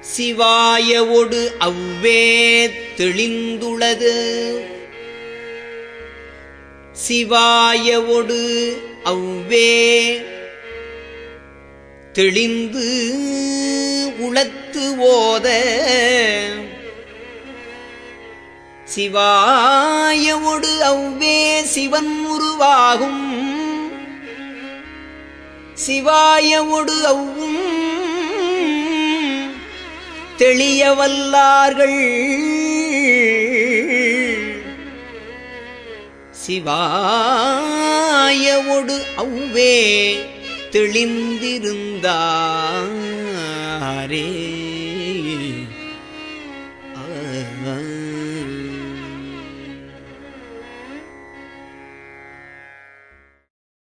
சிவாய அவ்வே தெளிந்துளது. சிவாய அவ்வே தெளிந்து உளத்து ஓத. சிவாய அவ்வே சிவன் உருவாகும். சிவாய அவ்வும் தெளிய வல்லார்கள் சிவாய அவ்வே தெளிந்திருந்தாரே.